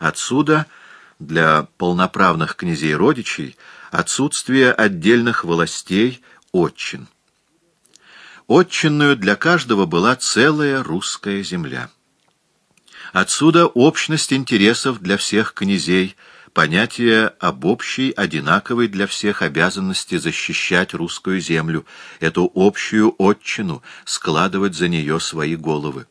Отсюда для полноправных князей-родичей отсутствие отдельных властей отчин. Отчинную для каждого была целая русская земля. Отсюда общность интересов для всех князей, понятие об общей, одинаковой для всех обязанности защищать русскую землю, эту общую отчину, складывать за нее свои головы.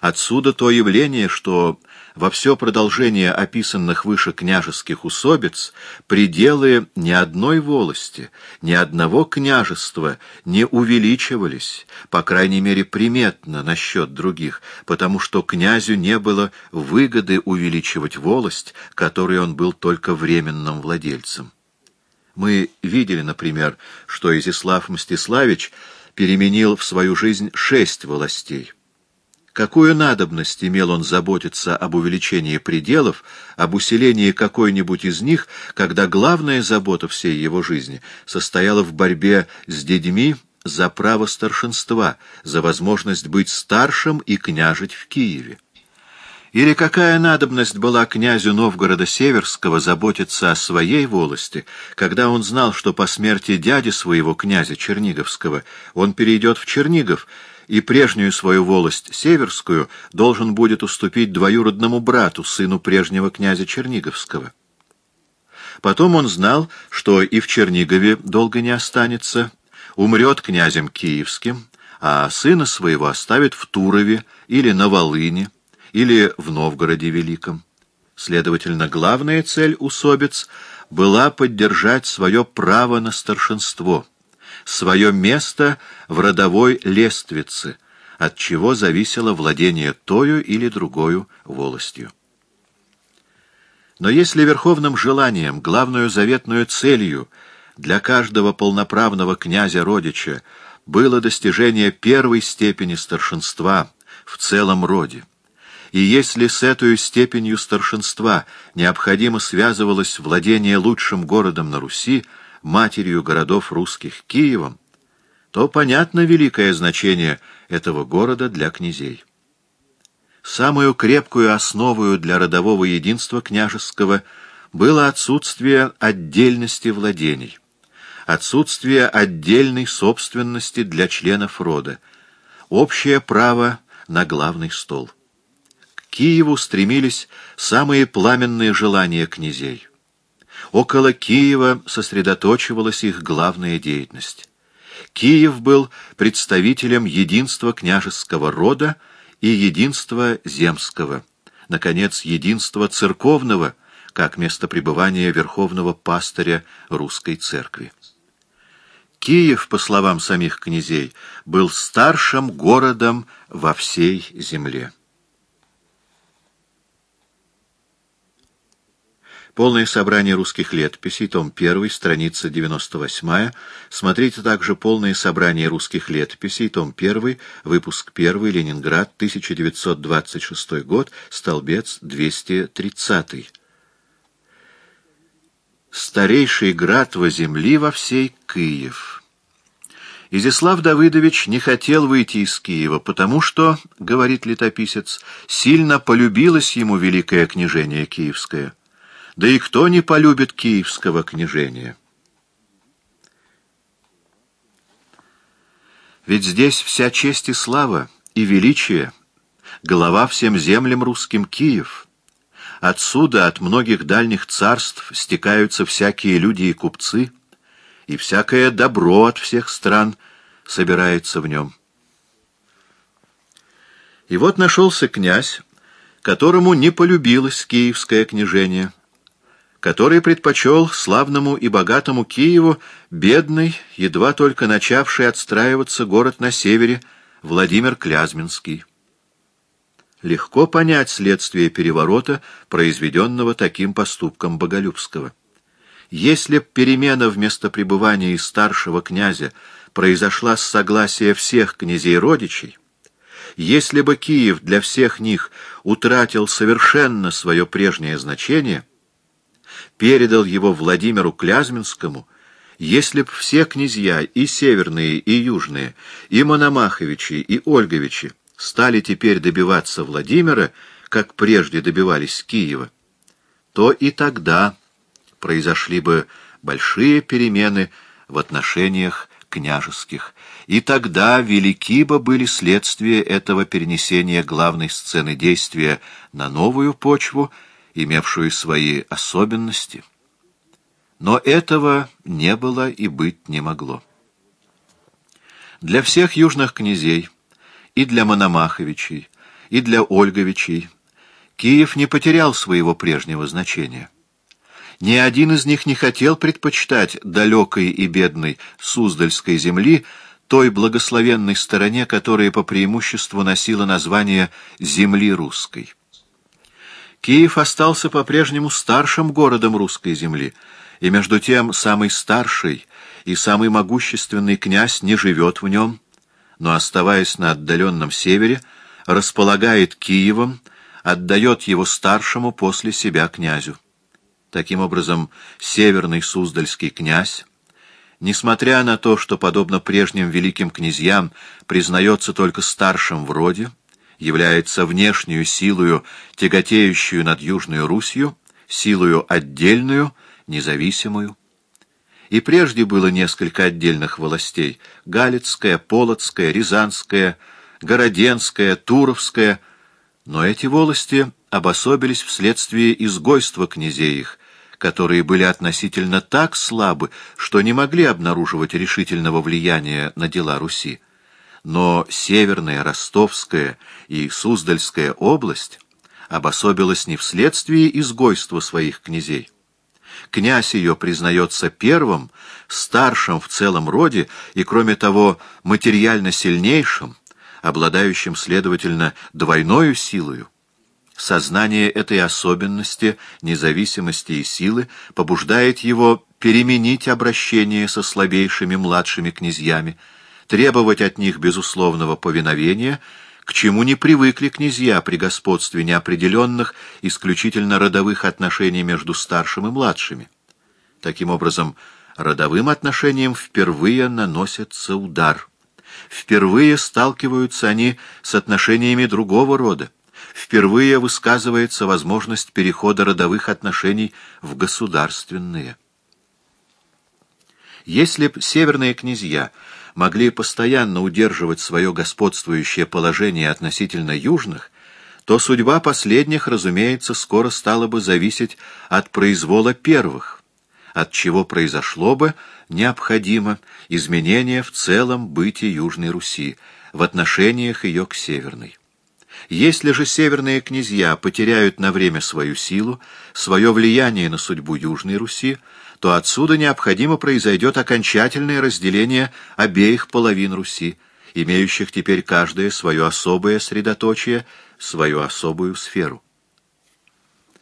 Отсюда то явление, что во все продолжение описанных выше княжеских усобиц пределы ни одной волости, ни одного княжества не увеличивались, по крайней мере приметно насчет других, потому что князю не было выгоды увеличивать волость, которой он был только временным владельцем. Мы видели, например, что Изяслав Мстиславич переменил в свою жизнь шесть властей. Какую надобность имел он заботиться об увеличении пределов, об усилении какой-нибудь из них, когда главная забота всей его жизни состояла в борьбе с детьми за право старшинства, за возможность быть старшим и княжить в Киеве? Или какая надобность была князю Новгорода Северского заботиться о своей волости, когда он знал, что по смерти дяди своего князя Черниговского он перейдет в Чернигов, и прежнюю свою волость Северскую должен будет уступить двоюродному брату, сыну прежнего князя Черниговского. Потом он знал, что и в Чернигове долго не останется, умрет князем Киевским, а сына своего оставит в Турове или на Волыне, или в Новгороде Великом. Следовательно, главная цель усобиц была поддержать свое право на старшинство — свое место в родовой лествице, от чего зависело владение тою или другою волостью. Но если верховным желанием, главную заветную целью для каждого полноправного князя-родича было достижение первой степени старшинства в целом роде, и если с этой степенью старшинства необходимо связывалось владение лучшим городом на Руси, матерью городов русских Киевом, то понятно великое значение этого города для князей. Самую крепкую основою для родового единства княжеского было отсутствие отдельности владений, отсутствие отдельной собственности для членов рода, общее право на главный стол. К Киеву стремились самые пламенные желания князей. Около Киева сосредоточивалась их главная деятельность. Киев был представителем единства княжеского рода и единства земского, наконец, единства церковного, как место пребывания верховного пастыря русской церкви. Киев, по словам самих князей, был старшим городом во всей земле. Полное собрание русских летописей, том 1, страница 98. Смотрите также полное собрание русских летописей, том 1, выпуск 1, Ленинград, 1926 год, столбец 230. Старейший град во земли во всей Киев. Изяслав Давыдович не хотел выйти из Киева, потому что, говорит летописец, сильно полюбилось ему великое княжение киевское. Да и кто не полюбит киевского княжения? Ведь здесь вся честь и слава, и величие, голова всем землям русским Киев. Отсюда, от многих дальних царств, стекаются всякие люди и купцы, и всякое добро от всех стран собирается в нем. И вот нашелся князь, которому не полюбилось киевское княжение, который предпочел славному и богатому Киеву бедный, едва только начавший отстраиваться город на севере, Владимир Клязьминский. Легко понять следствие переворота, произведенного таким поступком Боголюбского. Если б перемена вместо пребывания старшего князя произошла с согласия всех князей-родичей, если бы Киев для всех них утратил совершенно свое прежнее значение — передал его Владимиру Клязьминскому, если б все князья, и северные, и южные, и Мономаховичи, и Ольговичи, стали теперь добиваться Владимира, как прежде добивались Киева, то и тогда произошли бы большие перемены в отношениях княжеских, и тогда велики бы были следствия этого перенесения главной сцены действия на новую почву, имевшую свои особенности. Но этого не было и быть не могло. Для всех южных князей, и для Мономаховичей, и для Ольговичей, Киев не потерял своего прежнего значения. Ни один из них не хотел предпочитать далекой и бедной Суздальской земли той благословенной стороне, которая по преимуществу носила название «Земли русской». Киев остался по-прежнему старшим городом русской земли, и между тем самый старший и самый могущественный князь не живет в нем, но, оставаясь на отдаленном севере, располагает Киевом, отдает его старшему после себя князю. Таким образом, северный Суздальский князь, несмотря на то, что, подобно прежним великим князьям, признается только старшим в роде, является внешнюю силою, тяготеющую над Южной Русью, силою отдельную, независимую. И прежде было несколько отдельных властей — Галицкая, Полоцкая, Рязанская, Городенская, Туровская, но эти волости обособились вследствие изгойства князей их, которые были относительно так слабы, что не могли обнаруживать решительного влияния на дела Руси. Но Северная, Ростовская и Суздальская область обособилась не вследствие изгойства своих князей. Князь ее признается первым, старшим в целом роде и, кроме того, материально сильнейшим, обладающим, следовательно, двойною силою. Сознание этой особенности, независимости и силы побуждает его переменить обращение со слабейшими младшими князьями, требовать от них безусловного повиновения, к чему не привыкли князья при господстве неопределенных, исключительно родовых отношений между старшим и младшими. Таким образом, родовым отношениям впервые наносится удар. Впервые сталкиваются они с отношениями другого рода впервые высказывается возможность перехода родовых отношений в государственные. Если б северные князья могли постоянно удерживать свое господствующее положение относительно южных, то судьба последних, разумеется, скоро стала бы зависеть от произвола первых, от чего произошло бы необходимо изменение в целом бытия Южной Руси, в отношениях ее к Северной. Если же северные князья потеряют на время свою силу, свое влияние на судьбу Южной Руси, то отсюда необходимо произойдет окончательное разделение обеих половин Руси, имеющих теперь каждое свое особое средоточие, свою особую сферу.